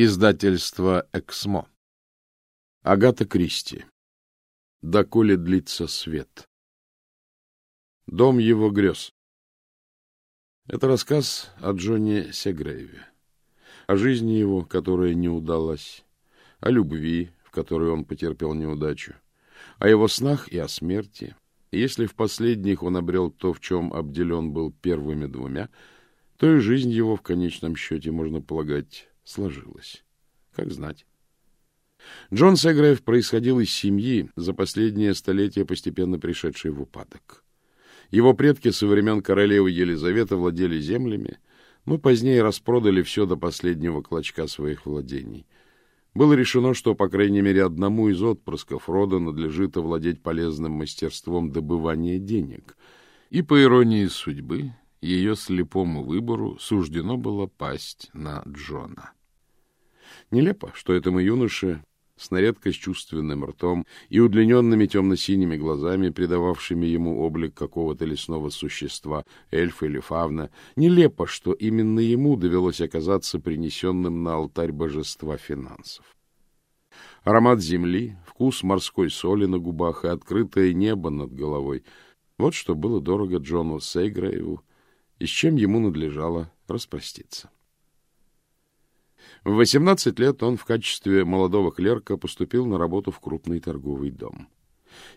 Издательство «Эксмо». Агата Кристи. «Доколе длится свет». Дом его грез. Это рассказ о Джоне Сегрейве, о жизни его, которая не удалась, о любви, в которой он потерпел неудачу, о его снах и о смерти. Если в последних он обрел то, в чем обделен был первыми двумя, то и жизнь его в конечном счете, можно полагать, сложилось. Как знать. Джон Сегрейв происходил из семьи, за последнее столетие постепенно пришедшей в упадок. Его предки со времен королевы Елизаветы владели землями, но позднее распродали все до последнего клочка своих владений. Было решено, что, по крайней мере, одному из отпрысков рода надлежит овладеть полезным мастерством добывания денег. И, по иронии судьбы, ее слепому выбору суждено было пасть на Джона. Нелепо, что этому юноше с на редкость чувственным ртом и удлиненными темно-синими глазами, придававшими ему облик какого-то лесного существа, эльфа или фавна, нелепо, что именно ему довелось оказаться принесенным на алтарь божества финансов. Аромат земли, вкус морской соли на губах и открытое небо над головой — вот что было дорого Джону Сейгрейву, и с чем ему надлежало распроститься. В 18 лет он в качестве молодого клерка поступил на работу в крупный торговый дом.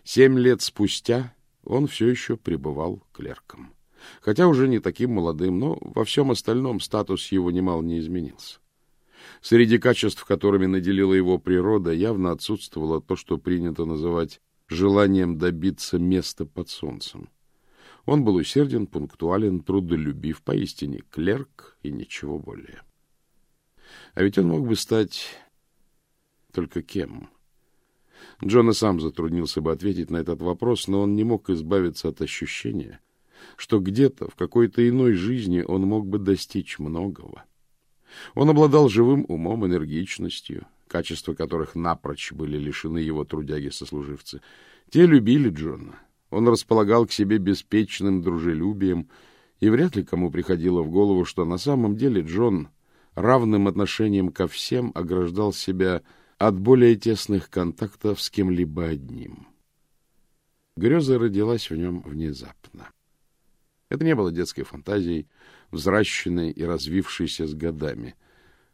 Семь лет спустя он все еще пребывал клерком. Хотя уже не таким молодым, но во всем остальном статус его немало не изменился. Среди качеств, которыми наделила его природа, явно отсутствовало то, что принято называть желанием добиться места под солнцем. Он был усерден, пунктуален, трудолюбив, поистине клерк и ничего более. А ведь он мог бы стать только кем? Джон и сам затруднился бы ответить на этот вопрос, но он не мог избавиться от ощущения, что где-то, в какой-то иной жизни он мог бы достичь многого. Он обладал живым умом, энергичностью, качества которых напрочь были лишены его трудяги-сослуживцы. Те любили Джона. Он располагал к себе беспечным дружелюбием, и вряд ли кому приходило в голову, что на самом деле Джон равным отношением ко всем ограждал себя от более тесных контактов с кем-либо одним. Греза родилась в нем внезапно. Это не было детской фантазией, взращенной и развившейся с годами.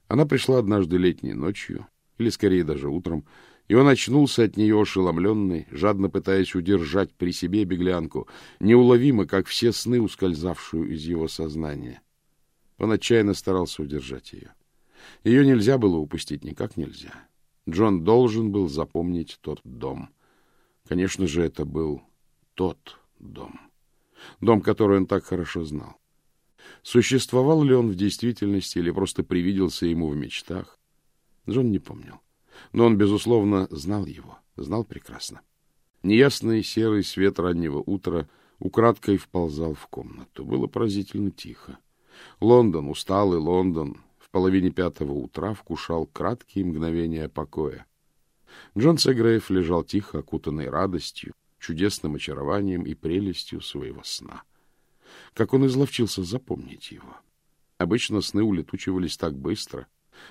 Она пришла однажды летней ночью, или скорее даже утром, и он очнулся от нее ошеломленный, жадно пытаясь удержать при себе беглянку, неуловимо, как все сны, ускользавшую из его сознания. Он отчаянно старался удержать ее. Ее нельзя было упустить, никак нельзя. Джон должен был запомнить тот дом. Конечно же, это был тот дом. Дом, который он так хорошо знал. Существовал ли он в действительности или просто привиделся ему в мечтах? Джон не помнил. Но он, безусловно, знал его, знал прекрасно. Неясный серый свет раннего утра украдкой вползал в комнату. Было поразительно тихо. Лондон, усталый Лондон, в половине пятого утра вкушал краткие мгновения покоя. Джон Сегрейв лежал тихо, окутанный радостью, чудесным очарованием и прелестью своего сна. Как он изловчился запомнить его. Обычно сны улетучивались так быстро,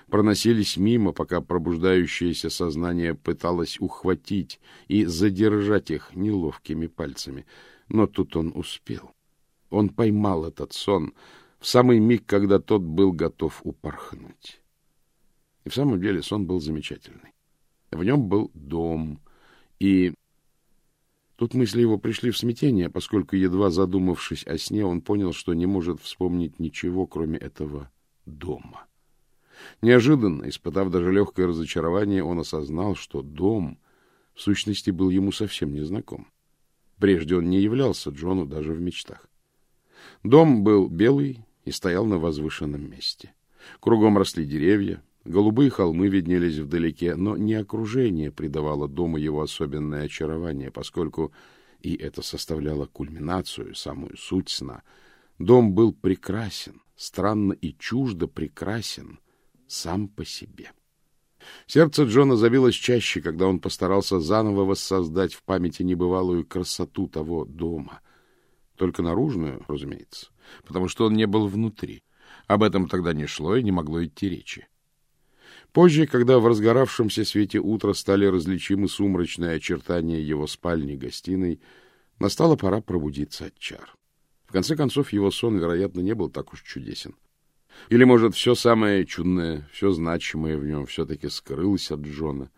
проносились мимо, пока пробуждающееся сознание пыталось ухватить и задержать их неловкими пальцами. Но тут он успел. Он поймал этот сон, в самый миг, когда тот был готов упорхнуть. И в самом деле сон был замечательный. В нем был дом, и... Тут мысли его пришли в смятение, поскольку, едва задумавшись о сне, он понял, что не может вспомнить ничего, кроме этого дома. Неожиданно, испытав даже легкое разочарование, он осознал, что дом, в сущности, был ему совсем незнаком. Прежде он не являлся Джону даже в мечтах. Дом был белый, и стоял на возвышенном месте. Кругом росли деревья, голубые холмы виднелись вдалеке, но не окружение придавало дому его особенное очарование, поскольку, и это составляло кульминацию, самую суть сна, дом был прекрасен, странно и чуждо прекрасен сам по себе. Сердце Джона забилось чаще, когда он постарался заново воссоздать в памяти небывалую красоту того дома. Только наружную, разумеется потому что он не был внутри. Об этом тогда не шло и не могло идти речи. Позже, когда в разгоравшемся свете утра стали различимы сумрачные очертания его спальни гостиной, настала пора пробудиться от чар. В конце концов, его сон, вероятно, не был так уж чудесен. Или, может, все самое чудное, все значимое в нем все-таки скрылось от Джона,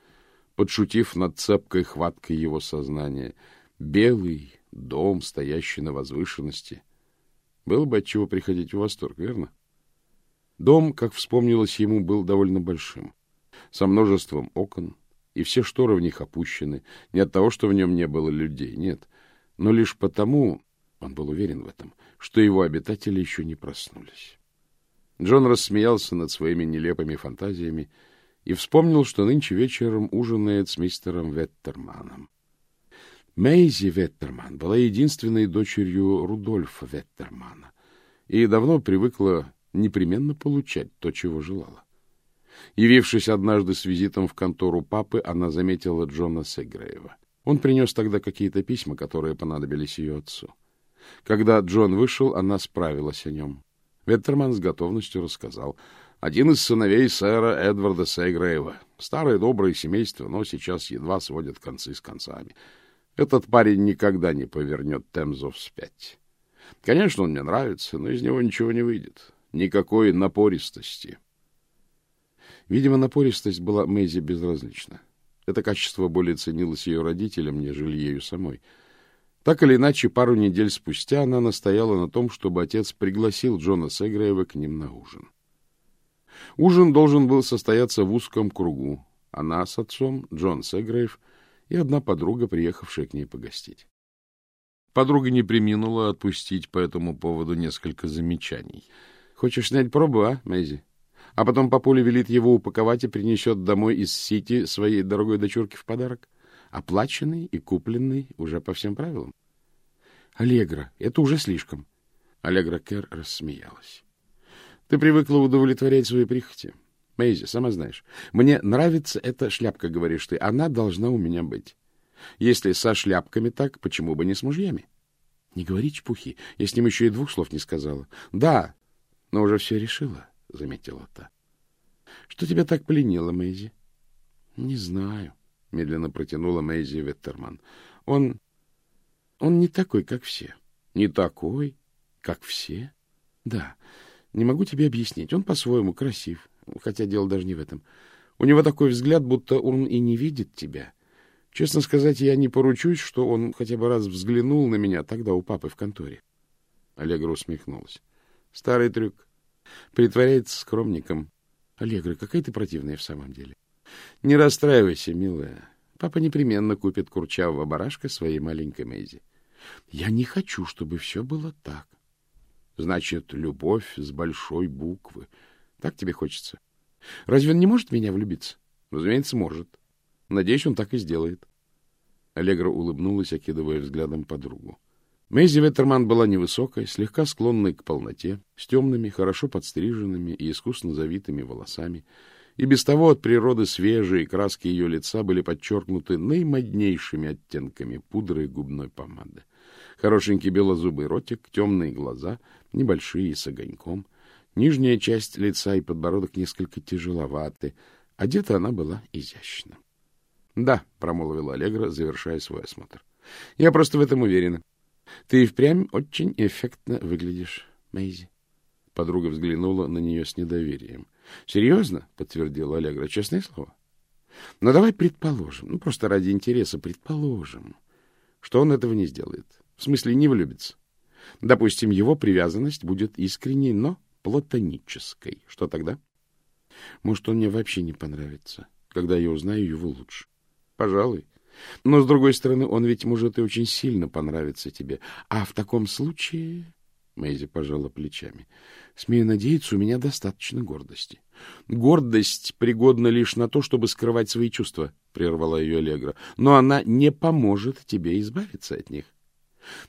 подшутив над цепкой хваткой его сознания. Белый дом, стоящий на возвышенности. Было бы от чего приходить в восторг, верно? Дом, как вспомнилось ему, был довольно большим, со множеством окон, и все шторы в них опущены, не от того, что в нем не было людей, нет, но лишь потому, он был уверен в этом, что его обитатели еще не проснулись. Джон рассмеялся над своими нелепыми фантазиями и вспомнил, что нынче вечером ужинает с мистером Веттерманом. Мейзи Веттерман была единственной дочерью Рудольфа Веттермана и давно привыкла непременно получать то, чего желала. Явившись однажды с визитом в контору папы, она заметила Джона Сегреева. Он принес тогда какие-то письма, которые понадобились ее отцу. Когда Джон вышел, она справилась о нем. Веттерман с готовностью рассказал. Один из сыновей сэра Эдварда Сейгрейва. Старое доброе семейство, но сейчас едва сводят концы с концами. Этот парень никогда не повернет Темзу вспять. Конечно, он мне нравится, но из него ничего не выйдет никакой напористости. Видимо, напористость была Мэйзи безразлична. Это качество более ценилось ее родителям, нежели ею самой. Так или иначе, пару недель спустя она настояла на том, чтобы отец пригласил Джона Сегреева к ним на ужин. Ужин должен был состояться в узком кругу. Она с отцом, Джон Сегреев и одна подруга, приехавшая к ней погостить. Подруга не приминула отпустить по этому поводу несколько замечаний — Хочешь снять пробу, а, Мэйзи? А потом папуля велит его упаковать и принесет домой из Сити своей дорогой дочурке в подарок. Оплаченный и купленный уже по всем правилам. Аллегра, это уже слишком. Аллегра Кэр рассмеялась. Ты привыкла удовлетворять свои прихоти. Мэйзи, сама знаешь, мне нравится эта шляпка, говоришь ты. Она должна у меня быть. Если со шляпками так, почему бы не с мужьями? Не говори чепухи. Я с ним еще и двух слов не сказала. Да, — Но уже все решила, — заметила та. — Что тебя так пленило, Мэйзи? — Не знаю, — медленно протянула Мэйзи Веттерман. — Он... он не такой, как все. — Не такой, как все? — Да. Не могу тебе объяснить. Он по-своему красив, хотя дело даже не в этом. У него такой взгляд, будто он и не видит тебя. Честно сказать, я не поручусь, что он хотя бы раз взглянул на меня тогда у папы в конторе. Аллегра усмехнулась. Старый трюк. Притворяется скромником. Аллегра, какая ты противная в самом деле. Не расстраивайся, милая. Папа непременно купит курчавого барашка своей маленькой Мэйзи. Я не хочу, чтобы все было так. Значит, любовь с большой буквы. Так тебе хочется? Разве он не может меня влюбиться? Разумеется, может. Надеюсь, он так и сделает. Аллегра улыбнулась, окидывая взглядом подругу. Мэйзи Веттерман была невысокой, слегка склонной к полноте, с темными, хорошо подстриженными и искусно завитыми волосами, и без того от природы свежие краски ее лица были подчеркнуты наимоднейшими оттенками пудры и губной помады. Хорошенький белозубый ротик, темные глаза, небольшие, с огоньком. Нижняя часть лица и подбородок несколько тяжеловаты. Одета она была изящно. — Да, — промолвила Аллегра, завершая свой осмотр. — Я просто в этом уверена. Ты и впрямь очень эффектно выглядишь, Мэйзи. Подруга взглянула на нее с недоверием. — Серьезно? — подтвердила Аллегра. — Честное слово? — Ну, давай предположим, ну, просто ради интереса предположим, что он этого не сделает. В смысле, не влюбится. Допустим, его привязанность будет искренней, но платонической. Что тогда? Может, он мне вообще не понравится. Когда я узнаю его лучше. Пожалуй. Но, с другой стороны, он ведь может и очень сильно понравиться тебе. А в таком случае... Мэйзи пожала плечами. Смею надеяться, у меня достаточно гордости. Гордость пригодна лишь на то, чтобы скрывать свои чувства, прервала ее Аллегра. Но она не поможет тебе избавиться от них.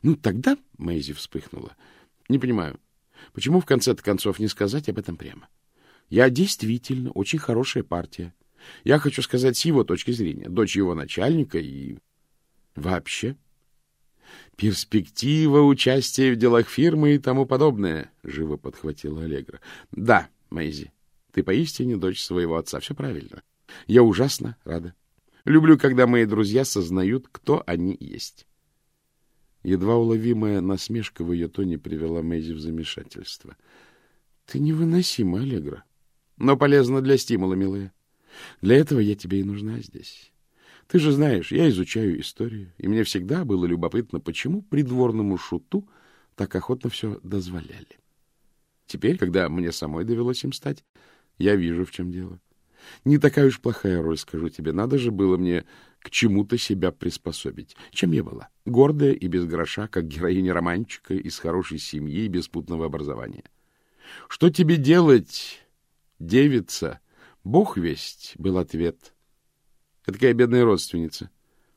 Ну, тогда, Мэйзи вспыхнула. Не понимаю, почему в конце-то концов не сказать об этом прямо? Я действительно очень хорошая партия. Я хочу сказать с его точки зрения, дочь его начальника и вообще. Перспектива участия в делах фирмы и тому подобное, живо подхватила Аллегра. Да, Мэйзи, Ты поистине дочь своего отца. Все правильно. Я ужасно рада. Люблю, когда мои друзья сознают, кто они есть. Едва уловимая насмешка в ее тоне привела Мэйзи в замешательство. — Ты невыносима, Аллегра. Но полезна для стимула, милая. Для этого я тебе и нужна здесь. Ты же знаешь, я изучаю историю, и мне всегда было любопытно, почему придворному шуту так охотно все дозволяли. Теперь, когда мне самой довелось им стать, я вижу, в чем дело. Не такая уж плохая роль, скажу тебе. Надо же было мне к чему-то себя приспособить. Чем я была? Гордая и без гроша, как героиня романчика из хорошей семьи и беспутного образования. Что тебе делать, девица? Бог весть, был ответ. Такая бедная родственница,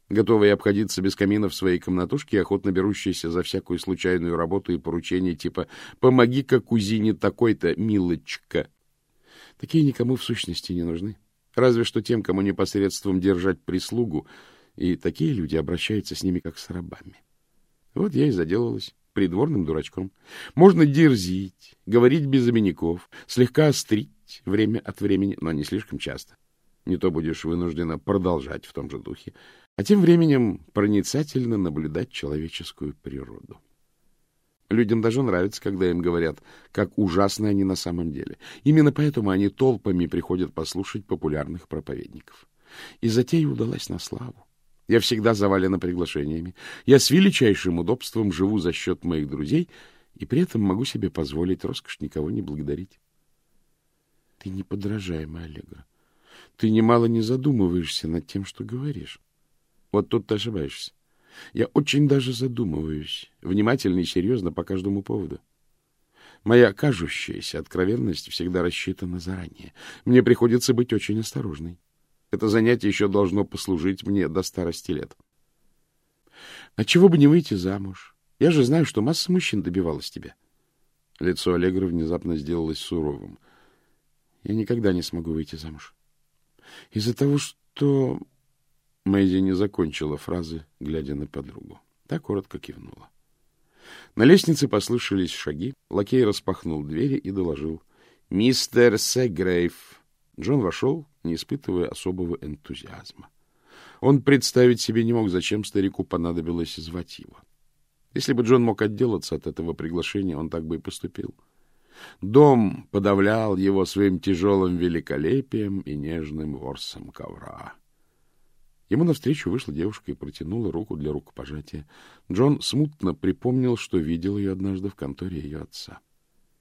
готовая обходиться без камина в своей комнатушке и охотно берущаяся за всякую случайную работу и поручение типа «помоги-ка кузине такой-то, милочка». Такие никому в сущности не нужны. Разве что тем, кому непосредством держать прислугу, и такие люди обращаются с ними как с рабами. Вот я и заделалась придворным дурачком. Можно дерзить, говорить без обиняков, слегка острить время от времени, но не слишком часто. Не то будешь вынуждена продолжать в том же духе, а тем временем проницательно наблюдать человеческую природу. Людям даже нравится, когда им говорят, как ужасны они на самом деле. Именно поэтому они толпами приходят послушать популярных проповедников. И затея удалась на славу. Я всегда завалена приглашениями. Я с величайшим удобством живу за счет моих друзей и при этом могу себе позволить роскошь никого не благодарить. Ты неподражаемая, Аллегра. Ты немало не задумываешься над тем, что говоришь. Вот тут ты ошибаешься. Я очень даже задумываюсь, внимательно и серьезно по каждому поводу. Моя кажущаяся откровенность всегда рассчитана заранее. Мне приходится быть очень осторожной. Это занятие еще должно послужить мне до старости лет. А чего бы не выйти замуж? Я же знаю, что масса мужчин добивалась тебя. Лицо Аллегра внезапно сделалось суровым. Я никогда не смогу выйти замуж. Из-за того, что... Мэйзи не закончила фразы, глядя на подругу. Так коротко кивнула. На лестнице послышались шаги. Лакей распахнул двери и доложил. — Мистер Сегрейв. Джон вошел, не испытывая особого энтузиазма. Он представить себе не мог, зачем старику понадобилось звать его. Если бы Джон мог отделаться от этого приглашения, он так бы и поступил. Дом подавлял его своим тяжелым великолепием и нежным ворсом ковра. Ему навстречу вышла девушка и протянула руку для рукопожатия. Джон смутно припомнил, что видел ее однажды в конторе ее отца.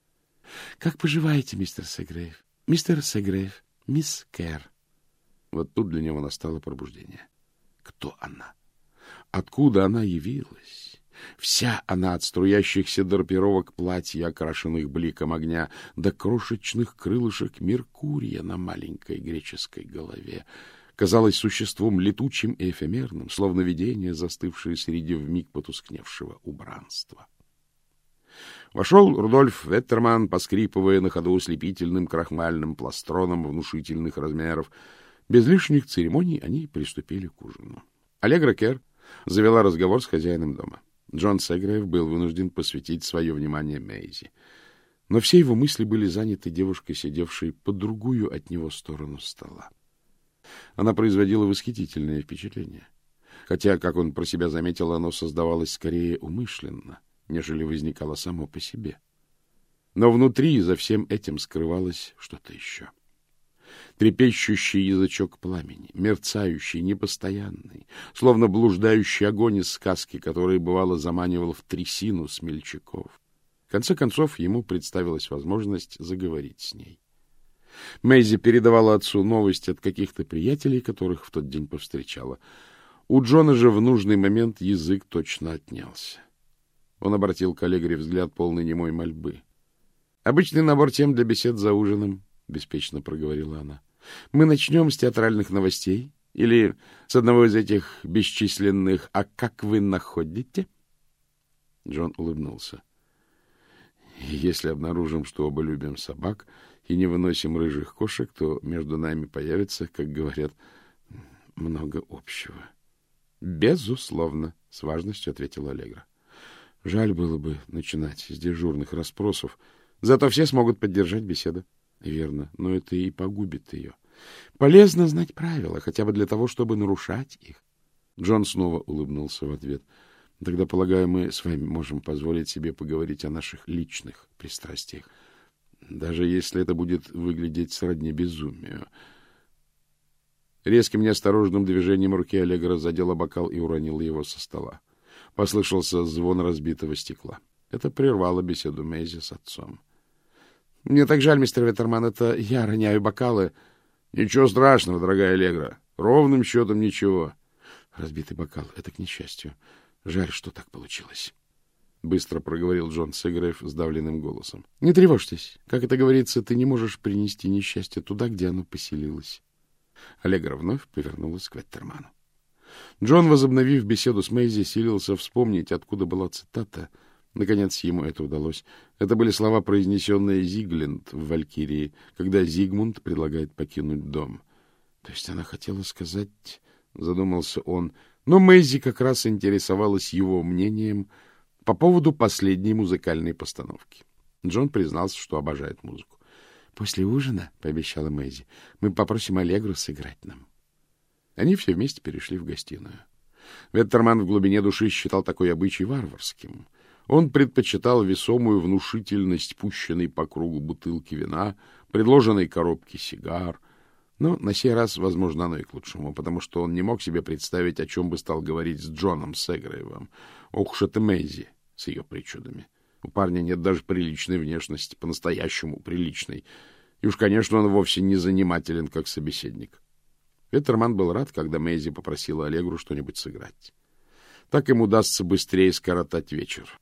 — Как поживаете, мистер Сегрейв? Мистер Сегрейв, мисс Кэр. Вот тут для него настало пробуждение. Кто она? Откуда она явилась? Вся она от струящихся драпировок платья, окрашенных бликом огня, до крошечных крылышек Меркурия на маленькой греческой голове — казалось существом летучим и эфемерным, словно видение, застывшее среди вмиг потускневшего убранства. Вошел Рудольф Веттерман, поскрипывая на ходу слепительным крахмальным пластроном внушительных размеров. Без лишних церемоний они приступили к ужину. Аллегра Кер завела разговор с хозяином дома. Джон Сегрев был вынужден посвятить свое внимание Мейзи. Но все его мысли были заняты девушкой, сидевшей по другую от него сторону стола. Она производила восхитительное впечатление. Хотя, как он про себя заметил, оно создавалось скорее умышленно, нежели возникало само по себе. Но внутри за всем этим скрывалось что-то еще. Трепещущий язычок пламени, мерцающий, непостоянный, словно блуждающий огонь из сказки, который, бывало, заманивал в трясину смельчаков. В конце концов, ему представилась возможность заговорить с ней. Мэйзи передавала отцу новости от каких-то приятелей, которых в тот день повстречала. У Джона же в нужный момент язык точно отнялся. Он обратил к Аллегре взгляд полный немой мольбы. — Обычный набор тем для бесед за ужином, — беспечно проговорила она. — Мы начнем с театральных новостей или с одного из этих бесчисленных «А как вы находите?» Джон улыбнулся. — Если обнаружим, что оба любим собак, и не выносим рыжих кошек, то между нами появится, как говорят, много общего. — Безусловно, — с важностью ответила Аллегра. Жаль было бы начинать с дежурных расспросов, зато все смогут поддержать беседу. Верно, но это и погубит ее. Полезно знать правила, хотя бы для того, чтобы нарушать их. Джон снова улыбнулся в ответ. Тогда, полагаю, мы с вами можем позволить себе поговорить о наших личных пристрастиях, даже если это будет выглядеть сродни безумию. Резким неосторожным движением руки Аллегра задела бокал и уронил его со стола. Послышался звон разбитого стекла. Это прервало беседу Мэйзи с отцом. — Мне так жаль, мистер Веттерман, это я роняю бокалы. — Ничего страшного, дорогая Аллегра. Ровным счетом ничего. Разбитый бокал — это к несчастью. Жаль, что так получилось. — быстро проговорил Джон Сегрейв сдавленным голосом. — Не тревожьтесь. Как это говорится, ты не можешь принести несчастье туда, где оно поселилось. Аллегра вновь повернулась к Веттерману. Джон, возобновив беседу с Мэйзи, силился вспомнить, откуда была цитата. Наконец ему это удалось. Это были слова, произнесенные Зигленд в «Валькирии», когда Зигмунд предлагает покинуть дом. То есть она хотела сказать, задумался он, но Мэйзи как раз интересовалась его мнением по поводу последней музыкальной постановки. Джон признался, что обожает музыку. — После ужина, — пообещала Мэйзи, — мы попросим Аллегру сыграть нам. Они все вместе перешли в гостиную. Веттерман в глубине души считал такой обычай варварским. Он предпочитал весомую внушительность пущенной по кругу бутылки вина, предложенной коробки сигар. Но на сей раз, возможно, оно и к лучшему, потому что он не мог себе представить, о чем бы стал говорить с Джоном Сегрейвом. Ох уж это Мэйзи с ее причудами. У парня нет даже приличной внешности, по-настоящему приличной. И уж, конечно, он вовсе не занимателен как собеседник. Веттерман был рад, когда Мэйзи попросила Аллегру что-нибудь сыграть. Так им удастся быстрее скоротать вечер.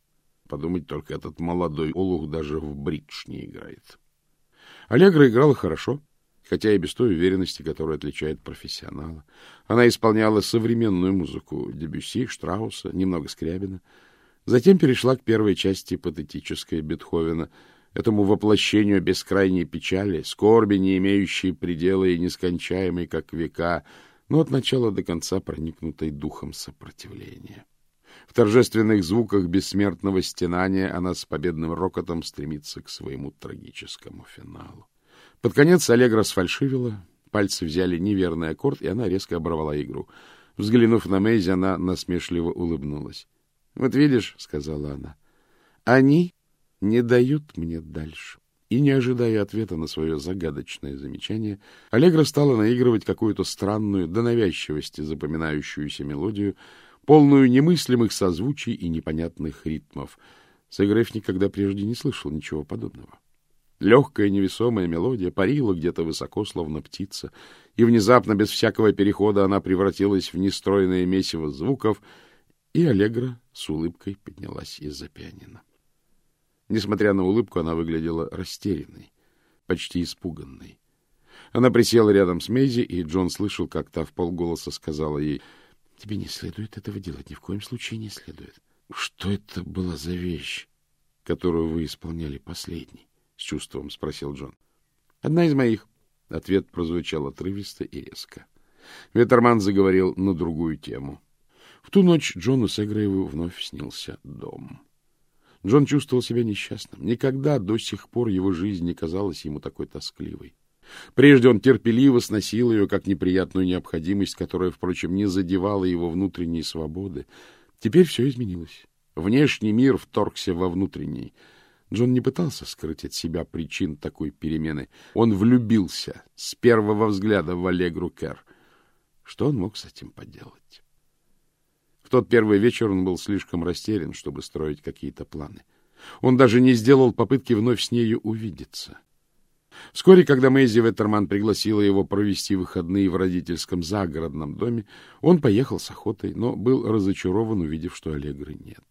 Подумать только, этот молодой олух даже в бридж не играет. Аллегра играла хорошо, хотя и без той уверенности, которая отличает профессионала. Она исполняла современную музыку Дебюсси, Штрауса, немного Скрябина. Затем перешла к первой части патетической Бетховена — этому воплощению бескрайней печали, скорби, не имеющей предела и нескончаемой, как века, но от начала до конца проникнутой духом сопротивления. В торжественных звуках бессмертного стенания она с победным рокотом стремится к своему трагическому финалу. Под конец Аллегра сфальшивила, пальцы взяли неверный аккорд, и она резко оборвала игру. Взглянув на Мэйзи, она насмешливо улыбнулась. — Вот видишь, — сказала она, — они не дают мне дальше. И, не ожидая ответа на свое загадочное замечание, Аллегра стала наигрывать какую-то странную, до навязчивости запоминающуюся мелодию, полную немыслимых созвучий и непонятных ритмов. Сыгреф никогда прежде не слышал ничего подобного. Легкая невесомая мелодия парила где-то высоко, словно птица, и внезапно, без всякого перехода, она превратилась в нестройное месиво звуков, и Аллегра с улыбкой поднялась из-за пианино. Несмотря на улыбку, она выглядела растерянной, почти испуганной. Она присела рядом с Мейзи, и Джон слышал, как та в полголоса сказала ей, — Тебе не следует этого делать, ни в коем случае не следует. — Что это была за вещь, которую вы исполняли последней? — с чувством спросил Джон. — Одна из моих. Ответ прозвучал отрывисто и резко. Ветерман заговорил на другую тему. В ту ночь Джону Сегрейву вновь снился дом. Джон чувствовал себя несчастным. Никогда до сих пор его жизнь не казалась ему такой тоскливой. Прежде он терпеливо сносил ее как неприятную необходимость, которая, впрочем, не задевала его внутренние свободы. Теперь все изменилось. Внешний мир вторгся во внутренний. Джон не пытался скрыть от себя причин такой перемены. Он влюбился с первого взгляда в Аллегру Кер. Что он мог с этим поделать? тот первый вечер он был слишком растерян, чтобы строить какие-то планы. Он даже не сделал попытки вновь с нею увидеться. Вскоре, когда Мэйзи Веттерман пригласила его провести выходные в родительском загородном доме, он поехал с охотой, но был разочарован, увидев, что Аллегры нет.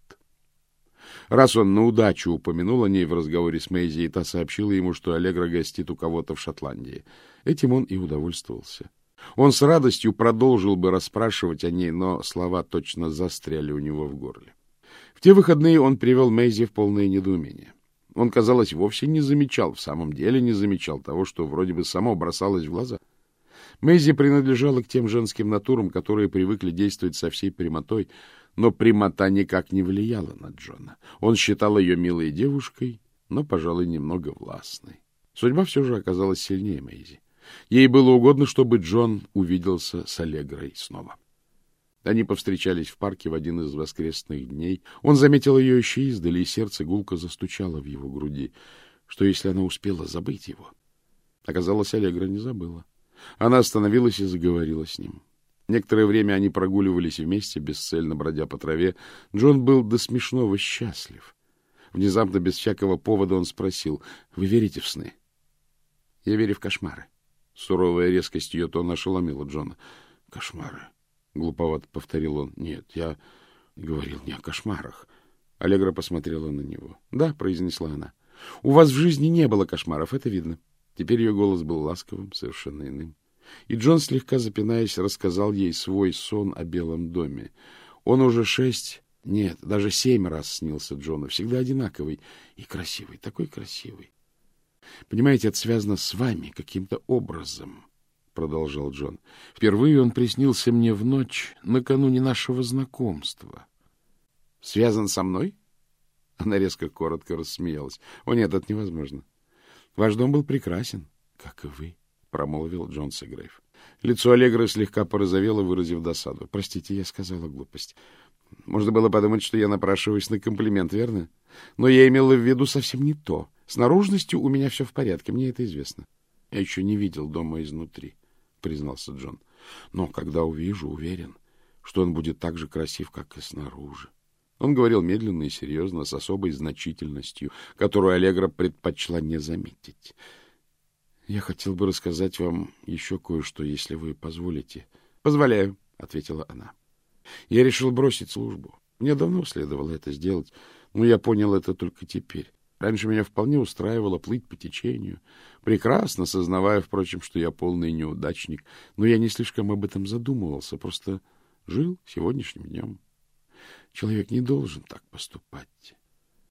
Раз он на удачу упомянул о ней в разговоре с Мэйзи, и та сообщила ему, что Аллегра гостит у кого-то в Шотландии. Этим он и удовольствовался. Он с радостью продолжил бы расспрашивать о ней, но слова точно застряли у него в горле. В те выходные он привел Мэйзи в полное недоумение. Он, казалось, вовсе не замечал, в самом деле не замечал того, что вроде бы само бросалось в глаза. Мэйзи принадлежала к тем женским натурам, которые привыкли действовать со всей прямотой, но прямота никак не влияла на Джона. Он считал ее милой девушкой, но, пожалуй, немного властной. Судьба все же оказалась сильнее Мэйзи. Ей было угодно, чтобы Джон увиделся с Аллегрой снова. Они повстречались в парке в один из воскресных дней. Он заметил ее еще издали, и сердце гулко застучало в его груди. Что, если она успела забыть его? Оказалось, Аллегра не забыла. Она остановилась и заговорила с ним. Некоторое время они прогуливались вместе, бесцельно бродя по траве. Джон был до смешного счастлив. Внезапно, без всякого повода, он спросил, «Вы верите в сны?» «Я верю в кошмары». Суровая резкость ее тона ошеломила Джона. «Кошмары?» — глуповато повторил он. — Нет, я говорил не о кошмарах. Аллегра посмотрела на него. — Да, — произнесла она. — У вас в жизни не было кошмаров, это видно. Теперь ее голос был ласковым, совершенно иным. И Джон, слегка запинаясь, рассказал ей свой сон о Белом доме. Он уже шесть, нет, даже семь раз снился Джону, всегда одинаковый и красивый, такой красивый. Понимаете, это связано с вами каким-то образом. — продолжал Джон. — Впервые он приснился мне в ночь накануне нашего знакомства. — Связан со мной? Она резко коротко рассмеялась. — О, нет, это невозможно. Ваш дом был прекрасен, как и вы, — промолвил Джон Сегрейв. Лицо Аллегры слегка порозовело, выразив досаду. — Простите, я сказала глупость. Можно было подумать, что я напрашиваюсь на комплимент, верно? Но я имела в виду совсем не то. С наружностью у меня все в порядке, мне это известно. Я еще не видел дома изнутри. — признался Джон. — Но когда увижу, уверен, что он будет так же красив, как и снаружи. Он говорил медленно и серьезно, с особой значительностью, которую Аллегра предпочла не заметить. — Я хотел бы рассказать вам еще кое-что, если вы позволите. — Позволяю, — ответила она. — Я решил бросить службу. Мне давно следовало это сделать, но я понял это только теперь. Раньше меня вполне устраивало плыть по течению, прекрасно сознавая, впрочем, что я полный неудачник, но я не слишком об этом задумывался, просто жил сегодняшним днем. Человек не должен так поступать.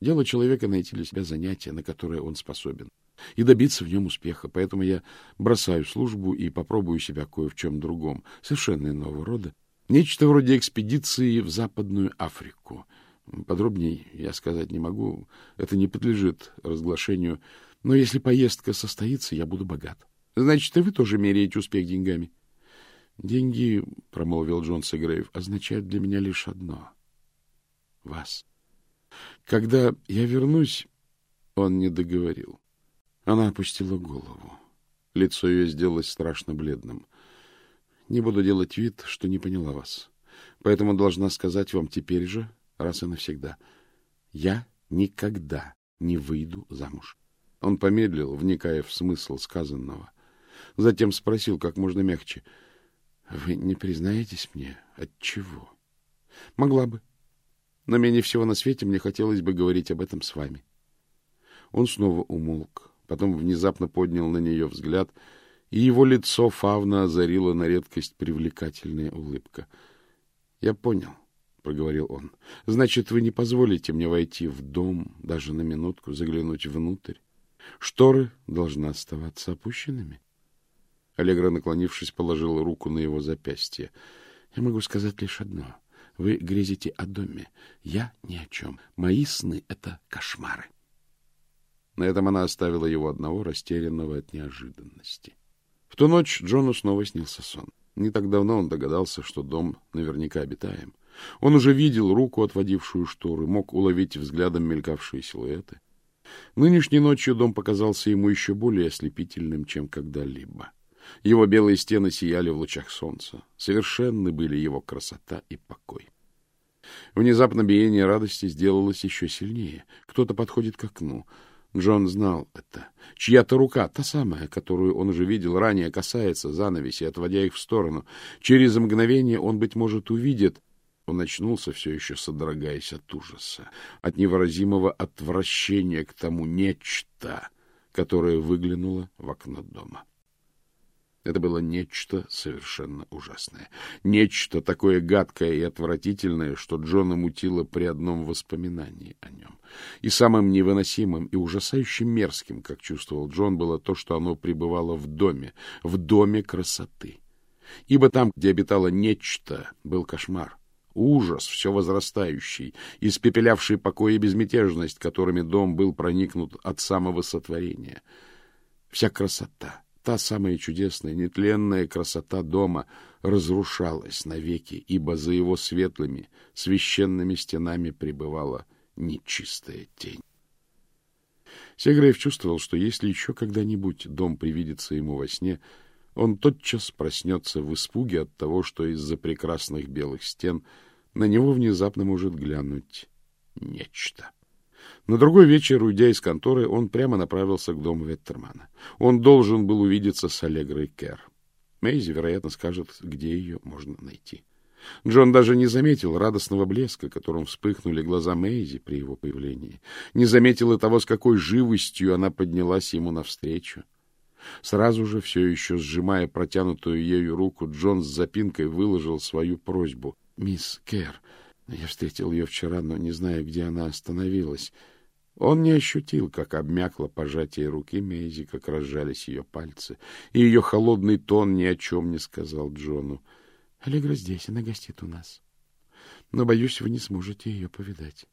Дело человека найти для себя занятие, на которое он способен, и добиться в нем успеха. Поэтому я бросаю службу и попробую себя кое в чем другом, совершенно иного рода. Нечто вроде экспедиции в Западную Африку — Подробнее я сказать не могу, это не подлежит разглашению, но если поездка состоится, я буду богат. Значит, и вы тоже меряете успех деньгами. Деньги, — промолвил Джон Сегрейв, — означают для меня лишь одно — вас. Когда я вернусь, он не договорил. Она опустила голову. Лицо ее сделалось страшно бледным. Не буду делать вид, что не поняла вас. Поэтому должна сказать вам теперь же, раз и навсегда. Я никогда не выйду замуж. Он помедлил, вникая в смысл сказанного. Затем спросил как можно мягче. — Вы не признаетесь мне? От чего? — Могла бы. Но менее всего на свете мне хотелось бы говорить об этом с вами. Он снова умолк, потом внезапно поднял на нее взгляд, и его лицо фавна озарила на редкость привлекательная улыбка. — Я понял. —— проговорил он. — Значит, вы не позволите мне войти в дом, даже на минутку заглянуть внутрь? Шторы должны оставаться опущенными? Аллегра, наклонившись, положила руку на его запястье. — Я могу сказать лишь одно. Вы грезите о доме. Я ни о чем. Мои сны — это кошмары. На этом она оставила его одного, растерянного от неожиданности. В ту ночь Джону снова снился сон. Не так давно он догадался, что дом наверняка обитаем. Он уже видел руку, отводившую шторы, мог уловить взглядом мелькавшие силуэты. Нынешней ночью дом показался ему еще более ослепительным, чем когда-либо. Его белые стены сияли в лучах солнца. Совершенны были его красота и покой. Внезапно биение радости сделалось еще сильнее. Кто-то подходит к окну. Джон знал это. Чья-то рука, та самая, которую он уже видел ранее, касается занавеси, отводя их в сторону. Через мгновение он, быть может, увидит он очнулся, все еще содрогаясь от ужаса, от невыразимого отвращения к тому нечто, которое выглянуло в окно дома. Это было нечто совершенно ужасное. Нечто такое гадкое и отвратительное, что Джона мутило при одном воспоминании о нем. И самым невыносимым и ужасающе мерзким, как чувствовал Джон, было то, что оно пребывало в доме, в доме красоты. Ибо там, где обитало нечто, был кошмар ужас, все возрастающий, испепелявший покой и безмятежность, которыми дом был проникнут от самого сотворения. Вся красота, та самая чудесная, нетленная красота дома разрушалась навеки, ибо за его светлыми, священными стенами пребывала нечистая тень. Сегрейв чувствовал, что если еще когда-нибудь дом привидится ему во сне, он тотчас проснется в испуге от того, что из-за прекрасных белых стен на него внезапно может глянуть нечто. На другой вечер, уйдя из конторы, он прямо направился к дому Веттермана. Он должен был увидеться с Аллегрой Кер. Мейзи, вероятно, скажет, где ее можно найти. Джон даже не заметил радостного блеска, которым вспыхнули глаза Мейзи при его появлении. Не заметил и того, с какой живостью она поднялась ему навстречу. Сразу же, все еще сжимая протянутую ею руку, Джон с запинкой выложил свою просьбу. — Мисс Кер, я встретил ее вчера, но не знаю, где она остановилась. Он не ощутил, как обмякло пожатие руки Мейзи, как разжались ее пальцы, и ее холодный тон ни о чем не сказал Джону. — Аллегра здесь, она гостит у нас. Но, боюсь, вы не сможете ее повидать.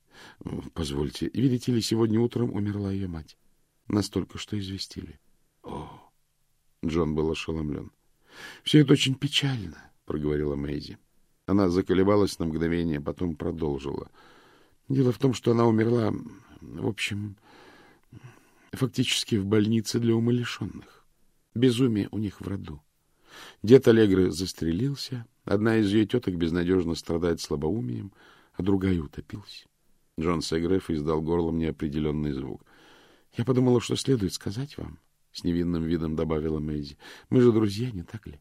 Позвольте, видите ли, сегодня утром умерла ее мать. Настолько, что известили. О! Джон был ошеломлен. — Все это очень печально, — проговорила Мэйзи. Она заколебалась на мгновение, потом продолжила. Дело в том, что она умерла, в общем, фактически в больнице для умалишенных. Безумие у них в роду. Дед Аллегры застрелился, одна из ее теток безнадежно страдает слабоумием, а другая утопилась. Джон Сегреф издал горлом неопределенный звук. — Я подумала, что следует сказать вам, — с невинным видом добавила Мэйзи. — Мы же друзья, не так ли?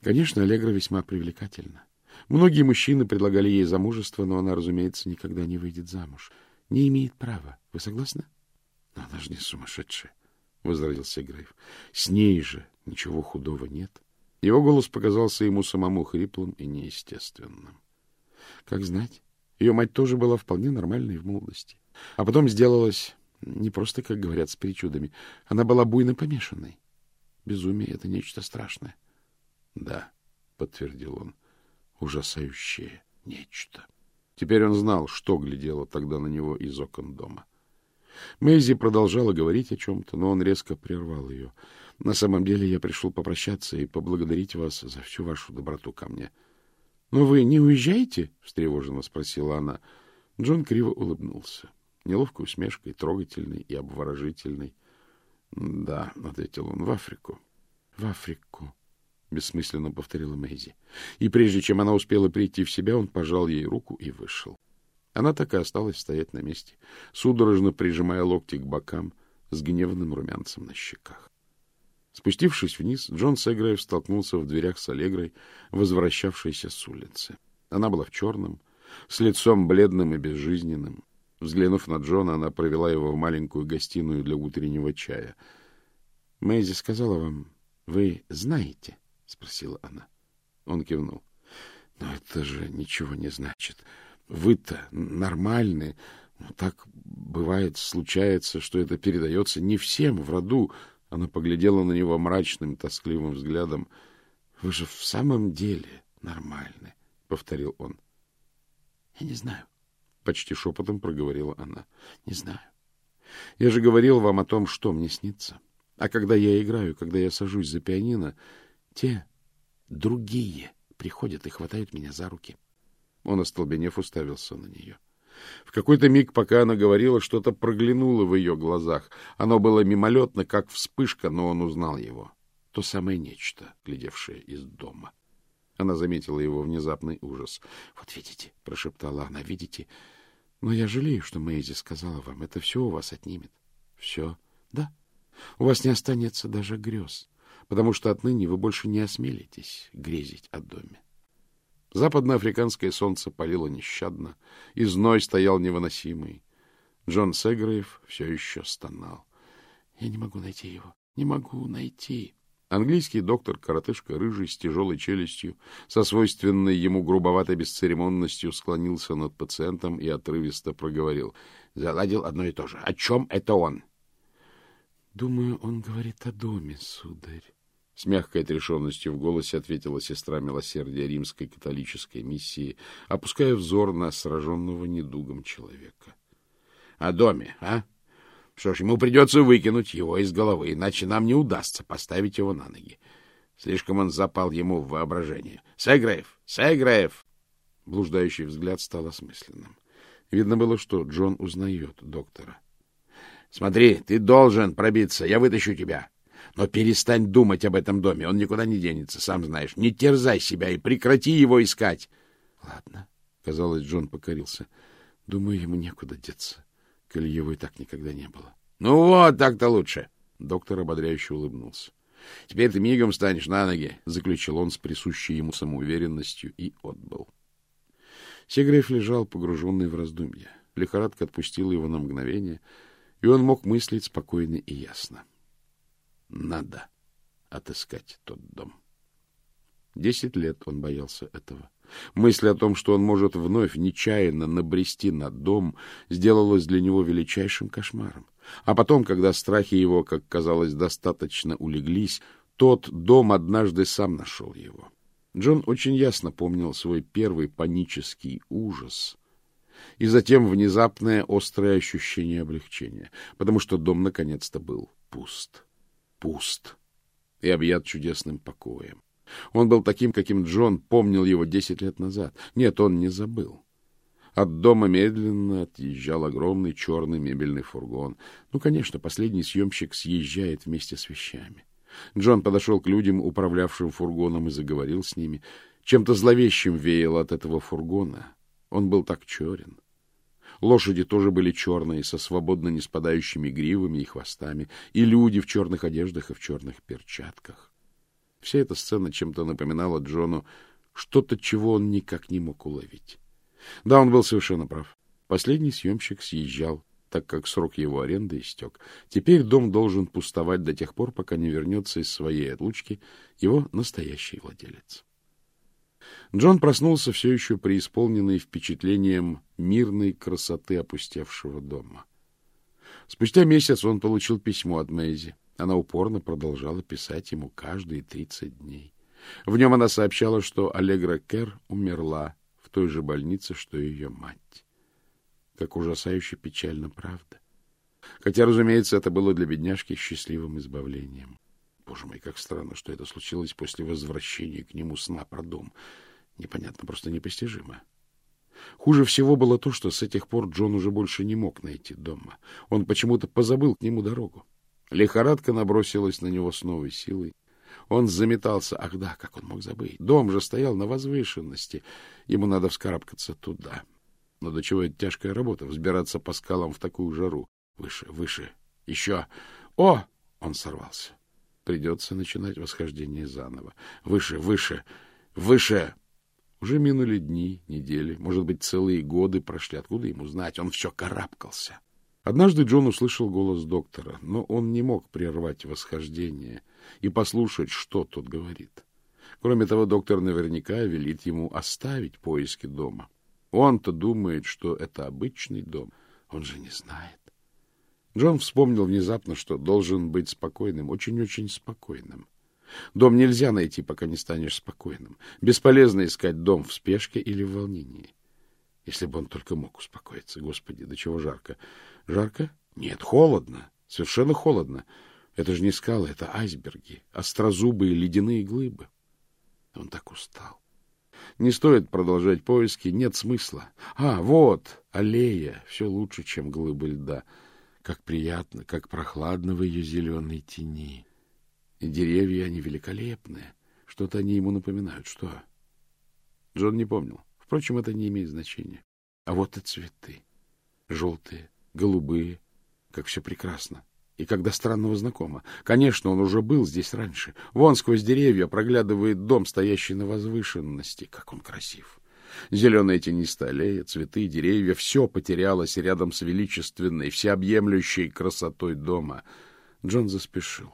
Конечно, Аллегра весьма привлекательна. Многие мужчины предлагали ей замужество, но она, разумеется, никогда не выйдет замуж. Не имеет права. Вы согласны? — Она же не сумасшедшая, — возразил Сегрейв. — С ней же ничего худого нет. Его голос показался ему самому хриплым и неестественным. Как знать, ее мать тоже была вполне нормальной в молодости. А потом сделалась не просто, как говорят, с причудами. Она была буйно помешанной. Безумие — это нечто страшное. — Да, — подтвердил он, — ужасающее нечто. Теперь он знал, что глядело тогда на него из окон дома. Мэйзи продолжала говорить о чем-то, но он резко прервал ее. — На самом деле я пришел попрощаться и поблагодарить вас за всю вашу доброту ко мне. — Но вы не уезжаете? — встревоженно спросила она. Джон криво улыбнулся. Неловкой усмешкой, трогательной и обворожительной. — Да, — ответил он, — в Африку. — В Африку, — бессмысленно повторила Мэйзи. И прежде чем она успела прийти в себя, он пожал ей руку и вышел. Она так и осталась стоять на месте, судорожно прижимая локти к бокам, с гневным румянцем на щеках. Спустившись вниз, Джон Сегрейв столкнулся в дверях с Аллегрой, возвращавшейся с улицы. Она была в черном, с лицом бледным и безжизненным. Взглянув на Джона, она провела его в маленькую гостиную для утреннего чая. — Мэйзи сказала вам, вы знаете? — спросила она. Он кивнул. — Но это же ничего не значит. Вы-то нормальны. Так бывает, случается, что это передается не всем в роду. Она поглядела на него мрачным, тоскливым взглядом. — Вы же в самом деле нормальны, — повторил он. — Я не знаю, — почти шепотом проговорила она. — Не знаю. Я же говорил вам о том, что мне снится. А когда я играю, когда я сажусь за пианино, те другие приходят и хватают меня за руки. Он, остолбенев, уставился на нее. В какой-то миг, пока она говорила, что-то проглянуло в ее глазах. Оно было мимолетно, как вспышка, но он узнал его. То самое нечто, глядевшее из дома. Она заметила его внезапный ужас. — Вот видите, — прошептала она, — видите? Но я жалею, что Мэйзи сказала вам. Это все у вас отнимет. — Все? — Да. У вас не останется даже грез, потому что отныне вы больше не осмелитесь грезить о доме. Западноафриканское солнце палило нещадно, и зной стоял невыносимый. Джон Сегрейв все еще стонал. — Я не могу найти его. Не могу найти. Английский доктор, коротышка рыжий, с тяжелой челюстью, со свойственной ему грубоватой бесцеремонностью склонился над пациентом и отрывисто проговорил. Заладил одно и то же. О чем это он? — Думаю, он говорит о доме, сударь. С мягкой отрешенностью в голосе ответила сестра милосердия римской католической миссии, опуская взор на сраженного недугом человека. — О доме, а? Что ж, ему придется выкинуть его из головы, иначе нам не удастся поставить его на ноги. Слишком он запал ему в воображение. Сэгрейв! Сэгрейв! Блуждающий взгляд стал осмысленным. Видно было, что Джон узнает доктора. — Смотри, ты должен пробиться, я вытащу тебя. Но перестань думать об этом доме, он никуда не денется, сам знаешь. Не терзай себя и прекрати его искать. — Ладно, — казалось, Джон покорился. — Думаю, ему некуда деться, коли его и так никогда не было. — Ну вот, так-то лучше. Доктор ободряюще улыбнулся. — Теперь ты мигом станешь на ноги, — заключил он с присущей ему самоуверенностью и отбыл. Сегрейф лежал, погруженный в раздумья. Лихорадка отпустила его на мгновение, и он мог мыслить спокойно и ясно. Надо отыскать тот дом. Десять лет он боялся этого. Мысль о том, что он может вновь нечаянно набрести на дом, сделалась для него величайшим кошмаром. А потом, когда страхи его, как казалось, достаточно улеглись, тот дом однажды сам нашел его. Джон очень ясно помнил свой первый панический ужас и затем внезапное острое ощущение облегчения, потому что дом наконец-то был пуст. Пуст и объят чудесным покоем. Он был таким, каким Джон помнил его десять лет назад. Нет, он не забыл. От дома медленно отъезжал огромный черный мебельный фургон. Ну, конечно, последний съемщик съезжает вместе с вещами. Джон подошел к людям, управлявшим фургоном, и заговорил с ними. Чем-то зловещим веяло от этого фургона. Он был так черен. Лошади тоже были черные, со свободно не спадающими гривами и хвостами, и люди в черных одеждах и в черных перчатках. Вся эта сцена чем-то напоминала Джону что-то, чего он никак не мог уловить. Да, он был совершенно прав. Последний съемщик съезжал так как срок его аренды истек. Теперь дом должен пустовать до тех пор, пока не вернется из своей отлучки его настоящий владелец. Джон проснулся все еще преисполненный впечатлением мирной красоты опустевшего дома. Спустя месяц он получил письмо от Мэйзи. Она упорно продолжала писать ему каждые тридцать дней. В нем она сообщала, что Аллегра Кер умерла в той же больнице, что и ее мать. Как ужасающе печально, правда? Хотя, разумеется, это было для бедняжки счастливым избавлением. Боже мой, как странно, что это случилось после возвращения к нему сна про дом. Непонятно, просто непостижимо. Хуже всего было то, что с этих пор Джон уже больше не мог найти дома. Он почему-то позабыл к нему дорогу. Лихорадка набросилась на него с новой силой. Он заметался. Ах да, как он мог забыть? Дом же стоял на возвышенности. Ему надо вскарабкаться туда. Но до чего это тяжкая работа — взбираться по скалам в такую жару. Выше, выше, еще. О! Он сорвался. Придется начинать восхождение заново. Выше, выше, выше. Уже минули дни, недели, может быть, целые годы прошли. Откуда ему знать? Он все карабкался. Однажды Джон услышал голос доктора, но он не мог прервать восхождение и послушать, что тот говорит. Кроме того, доктор наверняка велит ему оставить поиски дома. Он-то думает, что это обычный дом. Он же не знает. Джон вспомнил внезапно, что должен быть спокойным, очень-очень спокойным. Дом нельзя найти, пока не станешь спокойным. Бесполезно искать дом в спешке или в волнении. Если бы он только мог успокоиться. Господи, до чего жарко. Жарко? Нет, холодно. Совершенно холодно. Это же не скалы, это айсберги, острозубые ледяные глыбы. Он так устал. Не стоит продолжать поиски, нет смысла. А, вот, аллея, все лучше, чем глыбы льда. Как приятно, как прохладно в ее зеленой тени. И деревья, они великолепные. Что-то они ему напоминают. Что? Джон не помнил. Впрочем, это не имеет значения. А вот и цветы. Желтые, голубые. Как все прекрасно и когда странного знакомо. Конечно, он уже был здесь раньше. Вон сквозь деревья проглядывает дом, стоящий на возвышенности. Как он красив! Зеленая тенистая аллея, цветы, деревья — все потерялось рядом с величественной, всеобъемлющей красотой дома. Джон заспешил.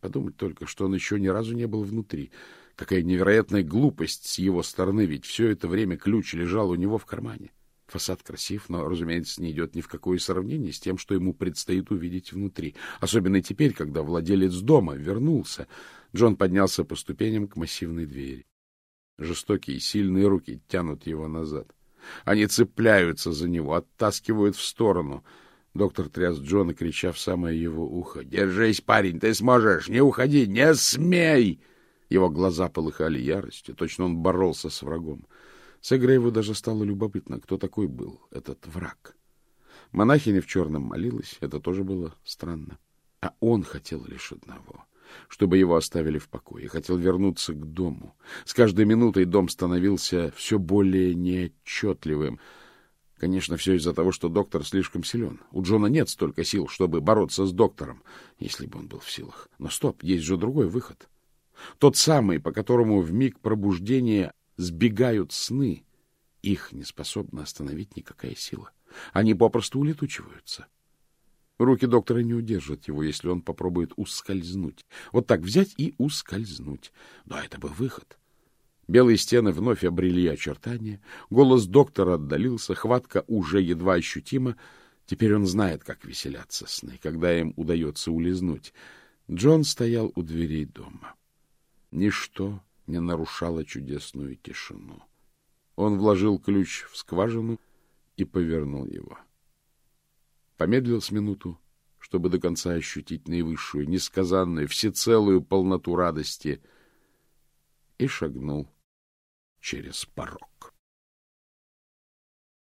Подумать только, что он еще ни разу не был внутри. Какая невероятная глупость с его стороны, ведь все это время ключ лежал у него в кармане. — Фасад красив, но, разумеется, не идет ни в какое сравнение с тем, что ему предстоит увидеть внутри. Особенно теперь, когда владелец дома вернулся. Джон поднялся по ступеням к массивной двери. Жестокие, сильные руки тянут его назад. Они цепляются за него, оттаскивают в сторону. Доктор тряс Джона, крича в самое его ухо. — Держись, парень, ты сможешь! Не уходи! Не смей! Его глаза полыхали яростью. Точно он боролся с врагом. Сегрейву даже стало любопытно, кто такой был этот враг. Монахиня в черном молилась, это тоже было странно. А он хотел лишь одного — чтобы его оставили в покое, хотел вернуться к дому. С каждой минутой дом становился все более неотчетливым — Конечно, все из-за того, что доктор слишком силен. У Джона нет столько сил, чтобы бороться с доктором, если бы он был в силах. Но стоп, есть же другой выход. Тот самый, по которому в миг пробуждения сбегают сны. Их не способна остановить никакая сила. Они попросту улетучиваются. Руки доктора не удержат его, если он попробует ускользнуть. Вот так взять и ускользнуть. Да, это был выход. Белые стены вновь обрели очертания, голос доктора отдалился, хватка уже едва ощутима. Теперь он знает, как веселятся сны, когда им удается улизнуть. Джон стоял у дверей дома. Ничто не нарушало чудесную тишину. Он вложил ключ в скважину и повернул его. Помедлил с минуту, чтобы до конца ощутить наивысшую, несказанную, всецелую полноту радости, и шагнул через порог.